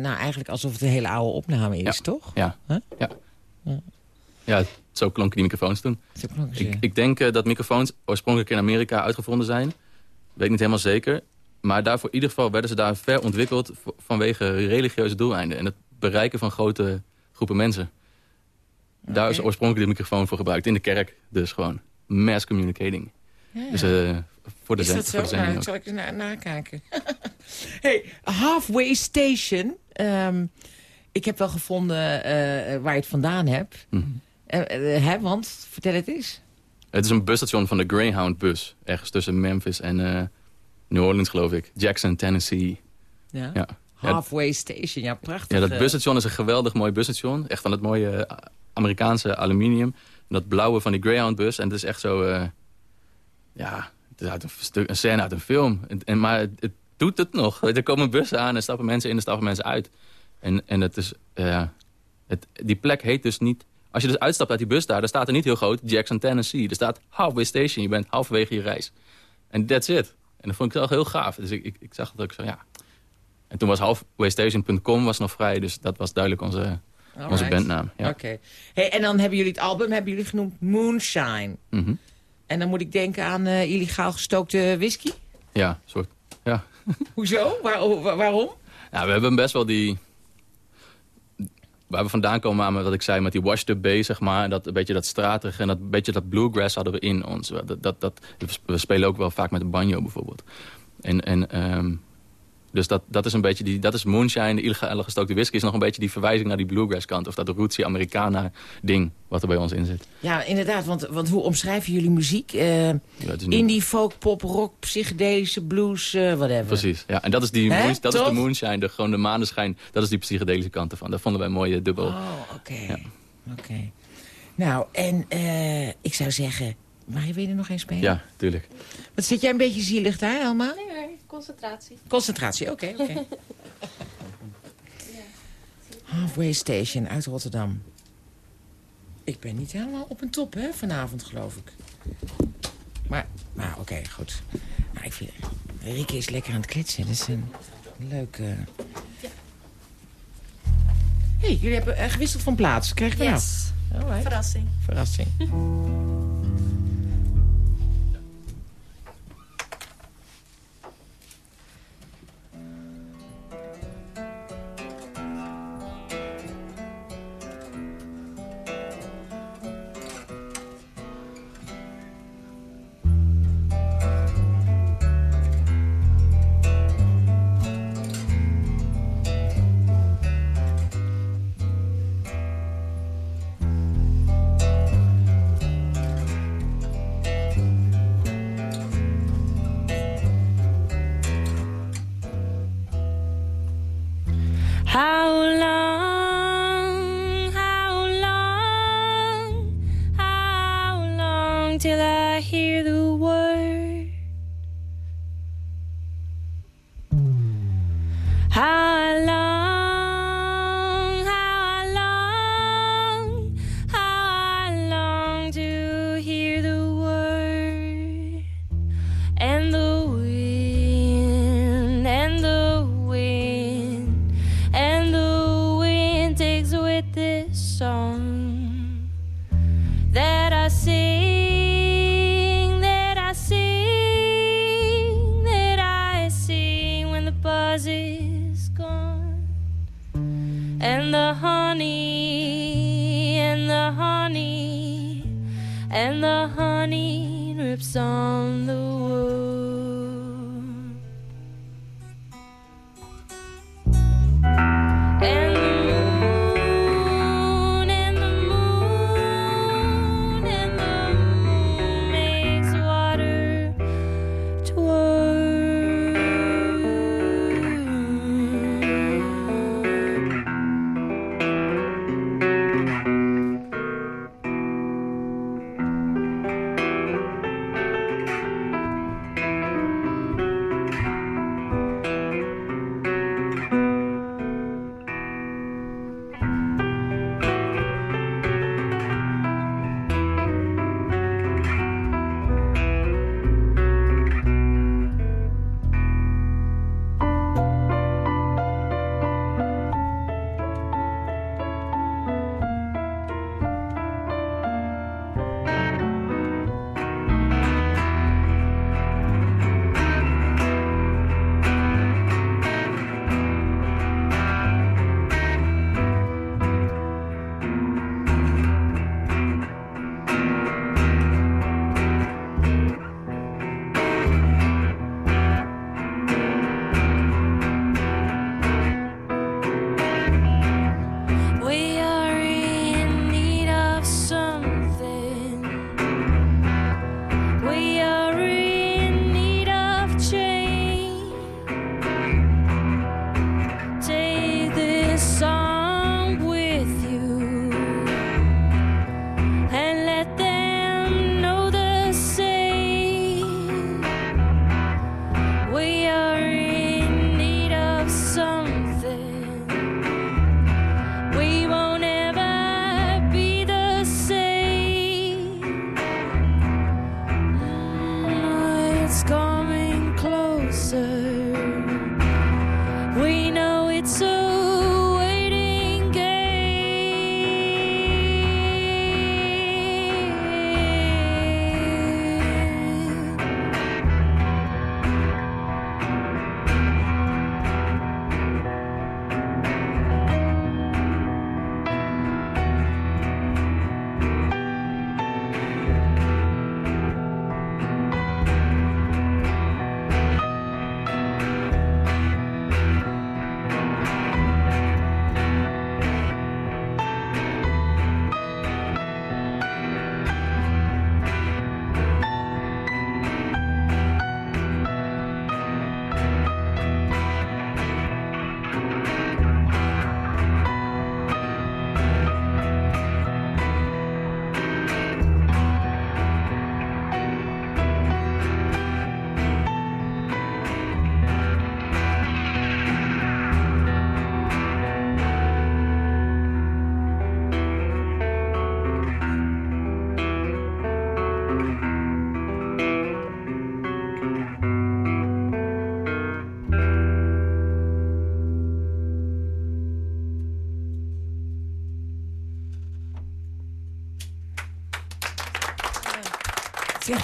nou eigenlijk alsof het een hele oude opname is, Ja. toch? Ja. Huh? ja. Ja. Ja, zo klonken die microfoons toen. Ik, ja. ik denk eh, dat microfoons oorspronkelijk in Amerika uitgevonden zijn. Weet niet helemaal zeker. Maar daarvoor in ieder geval werden ze daar ver ontwikkeld... vanwege religieuze doeleinden. En het bereiken van grote groepen mensen. Daar is oorspronkelijk de microfoon voor gebruikt. In de kerk dus gewoon. Mass communicating. Ja. Dus eh, voor de, is dat zo? Nou, zal ik eens na nakijken. hey, Halfway Station. Ehm, ik heb wel gevonden eh, waar je het vandaan hebt. Mhm. Eh, eh, hè, want, vertel het eens. Het is een busstation van de Greyhound-bus. Ergens tussen Memphis en eh, New Orleans, geloof ik. Jackson, Tennessee. Ja. Ja. Halfway Station, ja, prachtig. Ja, dat eh. busstation is een geweldig mooi busstation. Echt van het mooie eh, Amerikaanse aluminium. En dat blauwe van die Greyhound-bus. En het is echt zo... eh, ja, het is uit een, stuk, een scène uit een film. En, en, maar het, het doet het nog. Er komen bussen aan en stappen mensen in en stappen mensen uit. En, en het is... eh, het, die plek heet dus niet... Als je dus uitstapt uit die bus daar, dan staat er niet heel groot Jackson, Tennessee. Er staat Halfway Station. Je bent halverwege je reis. En that's it. En dat vond ik wel heel gaaf. Dus ik, ik, ik zag dat ook zo, ja... En toen was halfwaystation.com was nog vrij, dus dat was duidelijk onze, onze bandnaam. Ja. Oké. Hey, en dan hebben jullie het album hebben jullie genoemd Moonshine. Mhm. En dan moet ik denken aan eh, illegaal gestookte whisky. ja, soort. Ja. Hoezo? Waar- wa- waarom? ja, we hebben best wel die... Waar we vandaan komen aan wat ik zei met die washed up bass, zeg maar. Dat een beetje dat stratige en dat beetje dat bluegrass hadden we in ons. Dat, dat, we spelen ook wel vaak met een banjo bijvoorbeeld. En, en ehm, Dus dat, dat is een beetje die, dat is moonshine, de illegale gestookte whisky... is nog een beetje die verwijzing naar die bluegrass kant. Of dat rootsy Americana ding wat er bij ons in zit. Ja, inderdaad, want, want hoe omschrijven jullie muziek? Uh, ja, Indie, folk, pop, rock, psychedelische blues, uh, whatever. Precies, ja. En dat is, die dat is de moonshine, de, gewoon de maneschijn. Dat is die psychedelische kant ervan. Dat vonden wij mooie dubbel. Oh, oké. Ja. Oké. Nou, en uh, ik zou zeggen, mag je weer nog eens spelen? Ja, tuurlijk. Wat zit jij een beetje zielig daar, Elma? Nee hoor, concentratie. Concentratie, oké. Okay. Halfway Station uit Rotterdam. Ik ben niet helemaal op een top, hè, vanavond, geloof ik. Maar, nou, oké, okay, goed. Nou, ik vind... Rieke is lekker aan het kletsen. Dat is een leuke... Ja. hey, jullie hebben uh, gewisseld van plaats. Krijgen we yes. nou? Verrassing. Verrassing. I love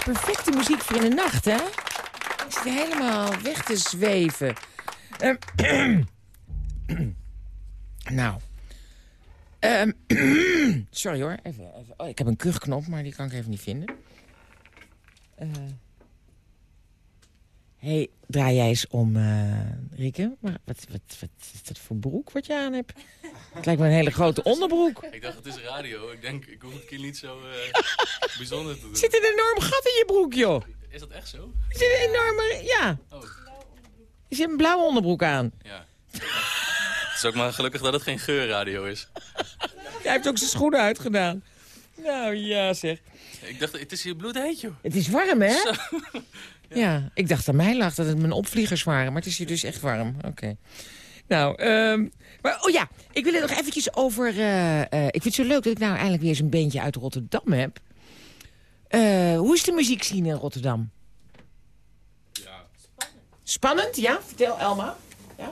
perfecte muziek voor in de nacht, hè? Ik zit helemaal weg te zweven. Ehm, nou. Ehm, sorry hoor. Even, even. Oh, ik heb een kuchknop, maar die kan ik even niet vinden. Eh. Hey, draai jij eens om, eh Rieke. Maar wat, wat, wat is dat voor broek wat je aan hebt? Het lijkt me een hele grote onderbroek. Ik dacht, het is radio. Ik denk, ik hoef het kind niet zo eh, bijzonder te doen. Er zit een enorm gat in je broek, joh. Is dat echt zo? Er zit een enorme... Ja. Oh, Je zit een blauwe onderbroek aan. ja. Het is ook maar gelukkig dat het geen geurradio is. Hij heeft ook zijn schoenen uitgedaan. Nou ja, zeg. Ik dacht, het is hier bloedheet, joh. Het is warm, hè? Ja. ik dacht aan mij lag dat het mijn opvliegers waren. Maar het is hier dus echt warm. Oké. Nou, ehm, maar, oh ja, ik wil het nog eventjes over... eh, eh, ik vind het zo leuk dat ik nou eindelijk weer eens een bandje uit Rotterdam heb. Eh, hoe is de muziekscene in Rotterdam? Ja. Spannend, ja? Vertel, Elma. Ja?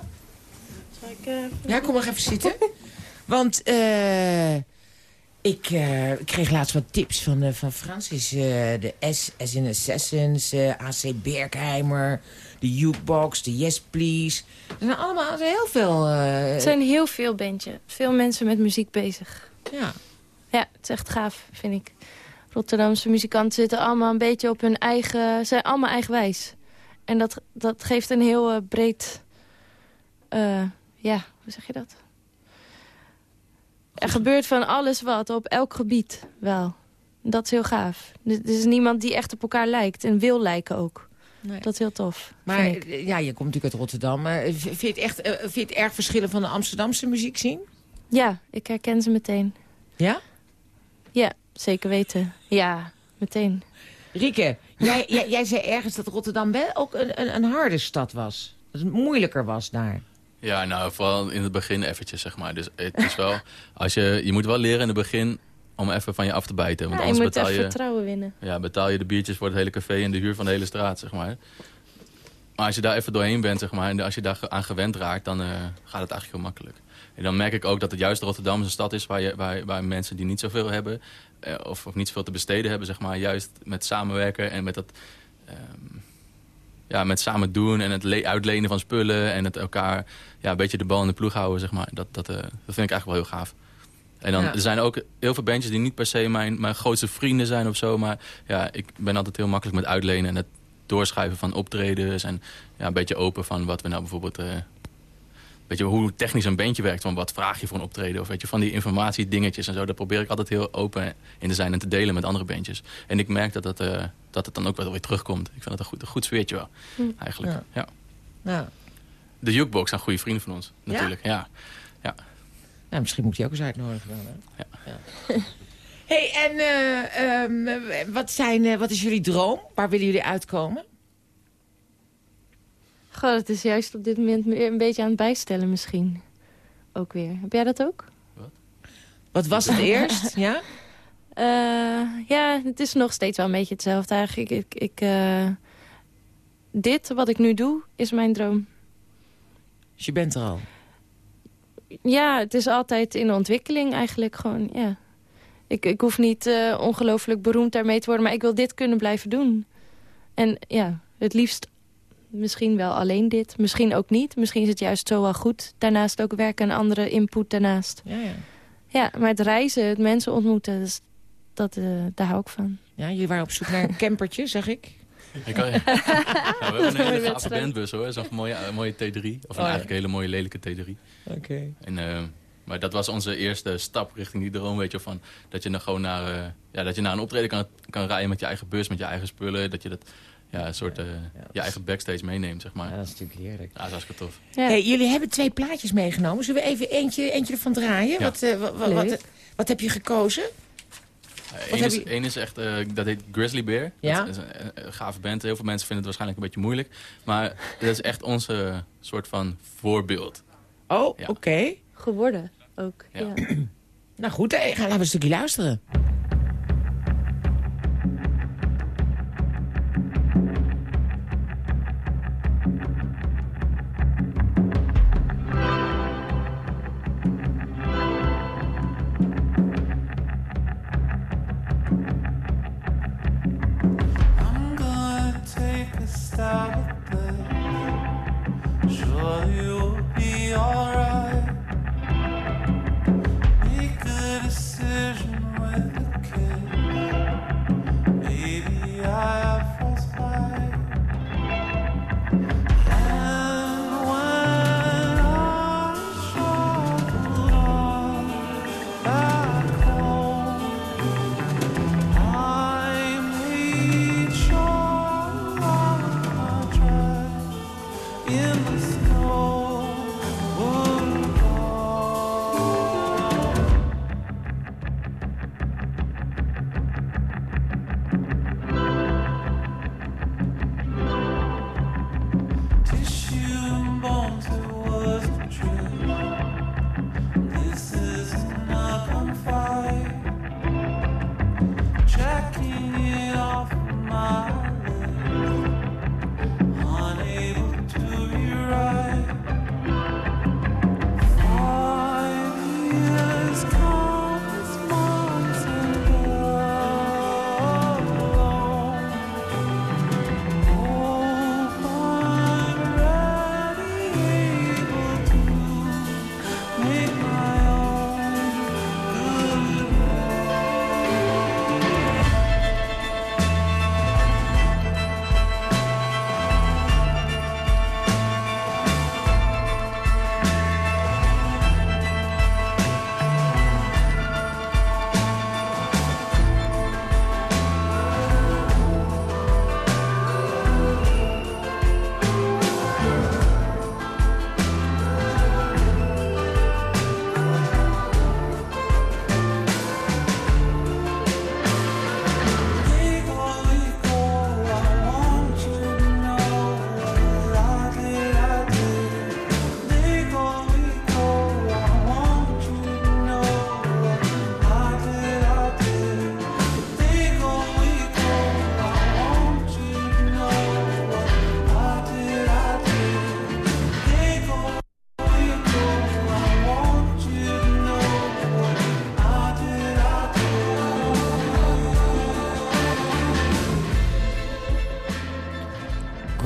Zal ik, Ja, kom maar even zitten. Want eh, ik eh, kreeg laatst wat tips van, eh, van Francis. eh, de S, S in Assassins, AC Berkheimer, de Jukebox, de Yes Please. Er zijn allemaal er zijn heel veel... Er zijn heel veel bandjes. Veel mensen met muziek bezig. Ja, Ja, het is echt gaaf, vind ik. Rotterdamse muzikanten zitten allemaal een beetje op hun eigen... zijn allemaal eigenwijs. En dat, dat geeft een heel breed... ja, hoe zeg je dat? Er gebeurt van alles wat, op elk gebied wel. Dat is heel gaaf. Er is niemand die echt op elkaar lijkt en wil lijken ook. Nee. Dat is heel tof. maar eh, ja, je komt natuurlijk uit Rotterdam. Maar eh, vind je het echt eh, vind je het erg verschillen van de Amsterdamse muziek zien? Ja, ik herken ze meteen. Ja? Ja, zeker weten. Ja, meteen. Rieke, jij, jij, jij zei ergens dat Rotterdam wel ook een, een, een harde stad was. Dat het moeilijker was daar. Ja, nou, vooral in het begin eventjes, zeg maar. Dus het is wel, als je, je moet wel leren in het begin om even van je af te bijten. Want Ja, je anders moet betaal je, vertrouwen winnen. ja, betaal je de biertjes voor het hele café en de huur van de hele straat, zeg maar. Maar als je daar even doorheen bent, zeg maar, en als je daar aan gewend raakt, dan eh, gaat het eigenlijk heel makkelijk. En dan merk ik ook dat het juist Rotterdam een stad is waar, je, waar, waar mensen die niet zoveel hebben, eh, of, of niet zoveel te besteden hebben, zeg maar, juist met samenwerken en met dat... ehm, ja, met samen doen en het le- uitlenen van spullen en het elkaar ja, een beetje de bal in de ploeg houden, zeg maar. Dat, dat, eh, dat vind ik eigenlijk wel heel gaaf. En dan, Ja. er zijn ook heel veel bandjes die niet per se mijn, mijn grootste vrienden zijn of zo. Maar ja, ik ben altijd heel makkelijk met uitlenen en het doorschrijven van optredens. En ja, een beetje open van wat we nou bijvoorbeeld... eh weet je, hoe technisch een bandje werkt. Van wat vraag je voor een optreden? Of weet je, van die informatie, dingetjes en zo. Daar probeer ik altijd heel open in te zijn en te delen met andere bandjes. En ik merk dat, dat, eh, dat het dan ook wel weer terugkomt. Ik vind dat een goed, een goed sfeertje wel, eigenlijk. Ja. Ja. De Jukebox zijn goede vrienden van ons, natuurlijk. Ja. nou misschien moet je ook eens uitnodigen. Dan, hè? Ja. hey, en eh, ehm, wat, zijn, eh, wat is jullie droom? Waar willen jullie uitkomen? Goh, het is juist op dit moment weer een beetje aan het bijstellen misschien. Ook weer. Heb jij dat ook? Wat was het eerst? Ja? Eh, ja, het is nog steeds wel een beetje hetzelfde eigenlijk. Ik, ik, ik, eh, dit, wat ik nu doe, is mijn droom. Dus je bent er al. Ja, het is altijd in ontwikkeling eigenlijk gewoon, ja. Ik, ik hoef niet eh, ongelooflijk beroemd daarmee te worden, maar ik wil dit kunnen blijven doen. En ja, het liefst misschien wel alleen dit. Misschien ook niet. Misschien is het juist zo wel goed. Daarnaast ook werken en andere input daarnaast. Ja, ja. Ja, maar het reizen, het mensen ontmoeten, dus dat, eh, daar hou ik van. ja, jullie waren op zoek naar een campertje, zag ik. Ik kan, ja. Nou, we hebben een hele gave bandbus hoor. Zo'n mooie, eh, mooie T3. Of een ja. eigenlijk een hele mooie lelijke T3. Oké. En, eh, maar dat was onze eerste stap richting die droom, weet je, van dat je dan gewoon naar, eh, ja, dat je naar een optreden kan, kan rijden met je eigen bus, met je eigen spullen, dat je dat, ja, een soort, eh, je eigen backstage meeneemt, zeg maar. Ja, Ja, dat is natuurlijk heerlijk. dat is hartstikke tof. Ja. Hey, jullie hebben twee plaatjes meegenomen. Zullen we even eentje, eentje ervan draaien? Ja. Wat, eh, wa- wa- wat, wat heb je gekozen? Eén is, je- is echt, eh, dat heet Grizzly Bear. Ja? Dat is een, een gave band. Heel veel mensen vinden het waarschijnlijk een beetje moeilijk. Maar dat is echt onze soort van voorbeeld. Oh, Ja. oké. Geworden ook, Ja. ja. Nou goed, eh, gaan we een stukje luisteren.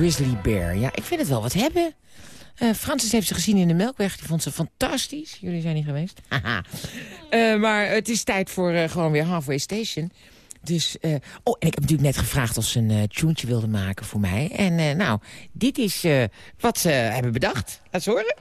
Grizzly Bear. Ja, ik vind het wel wat hebben. Eh, Francis heeft ze gezien in de Melkweg. Die vond ze fantastisch. Jullie zijn niet geweest. Eh, maar het is tijd voor eh, gewoon weer Halfway Station. Dus, oh, en ik heb natuurlijk net gevraagd of ze een uh, tuentje wilden maken voor mij. En nou, dit is wat ze hebben bedacht. Laat ze horen.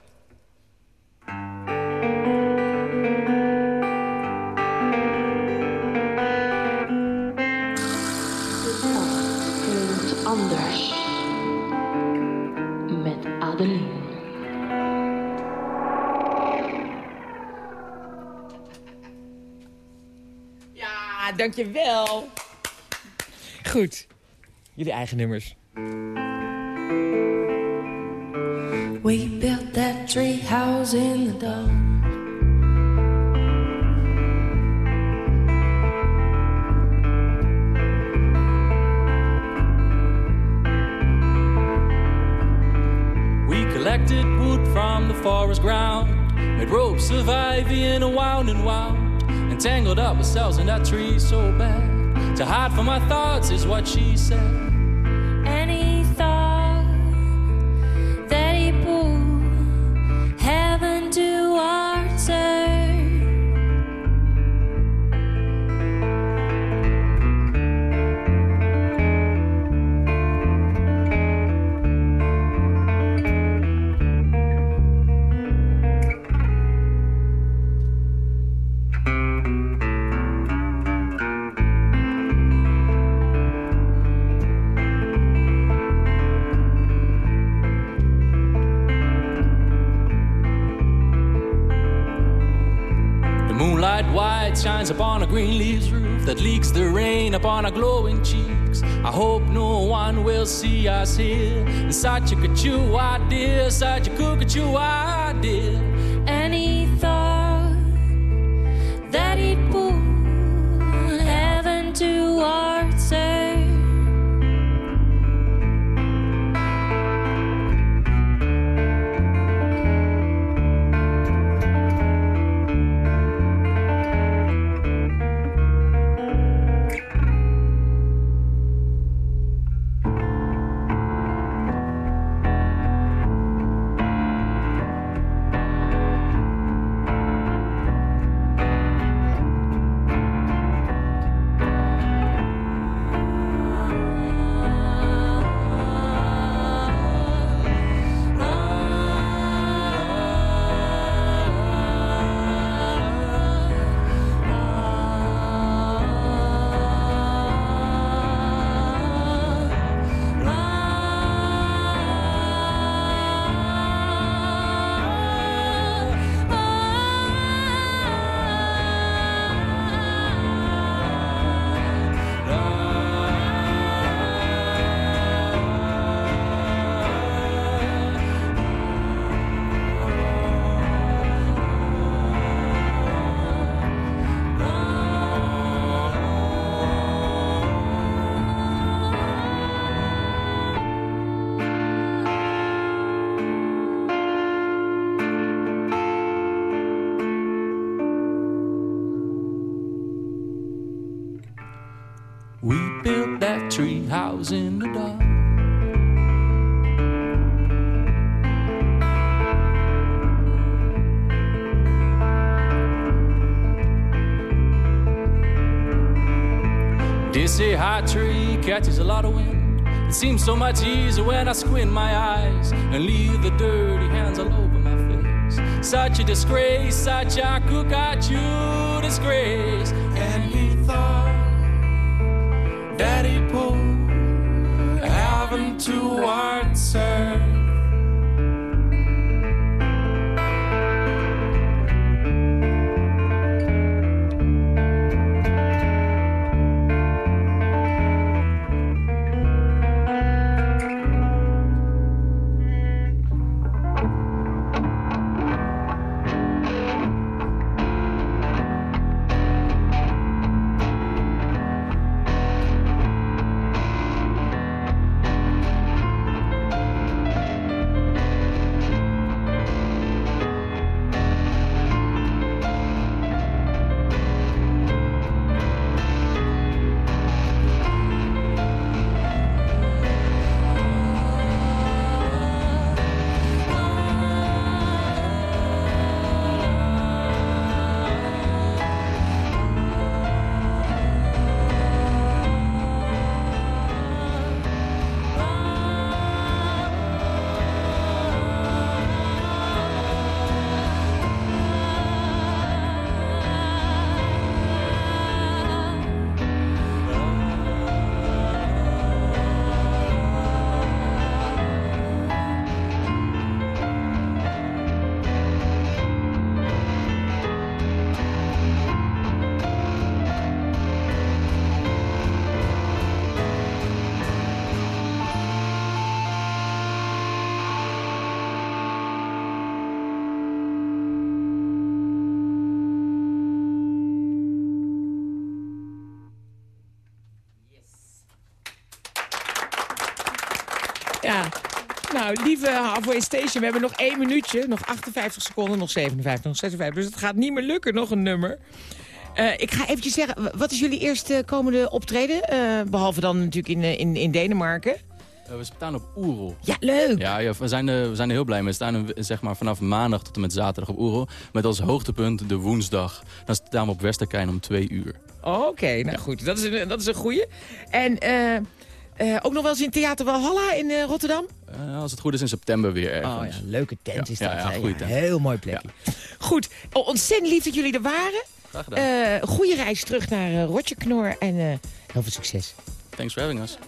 Ja, dankjewel. Goed. Jullie eigen nummers. We built that tree house in the dark. We collected wood from the forest ground, made ropes of ivy and a wound and wound, and tangled up with cells in that tree so bad. To hide from my thoughts is what she said. He thought that he put heaven to our shines upon a green leaves roof that leaks the rain upon our glowing cheeks. I hope no one will see us here. Such a kachua dear, such a kukachua dear. House in the dark. Dizzy high tree catches a lot of wind. It seems so much easier when I squint my eyes and leave the dirty hands all over my face. Such a disgrace, such a cook at you disgrace. And answer. Nou, lieve Halfway Station, we hebben nog één minuutje. Nog 58 seconden, nog 57, nog 56. Dus het gaat niet meer lukken, nog een nummer. Eh, ik ga eventjes zeggen, wat is jullie eerste komende optreden? Eh, behalve dan natuurlijk in, eh, in, in Denemarken. We staan op Oerol. Ja, leuk! Ja, ja, we, zijn, we zijn er heel blij mee. We staan zeg maar, vanaf maandag tot en met zaterdag op Oerol. Met als hoogtepunt de woensdag. Dan staan we op Westerkijn om twee uur. Oké, nou goed, dat is een, dat is een goeie. En eh, ook nog wel eens in Theater Walhalla in eh, Rotterdam? Eh, als het goed is in september weer ergens. Oh ja, leuke tent Ja, is dat. ja, ja, tent. Heel mooi plekje. Goed, oh, ontzettend lief dat jullie er waren. Graag gedaan. Goede reis terug naar uh, Rotjeknor en heel veel succes. Thanks for having us.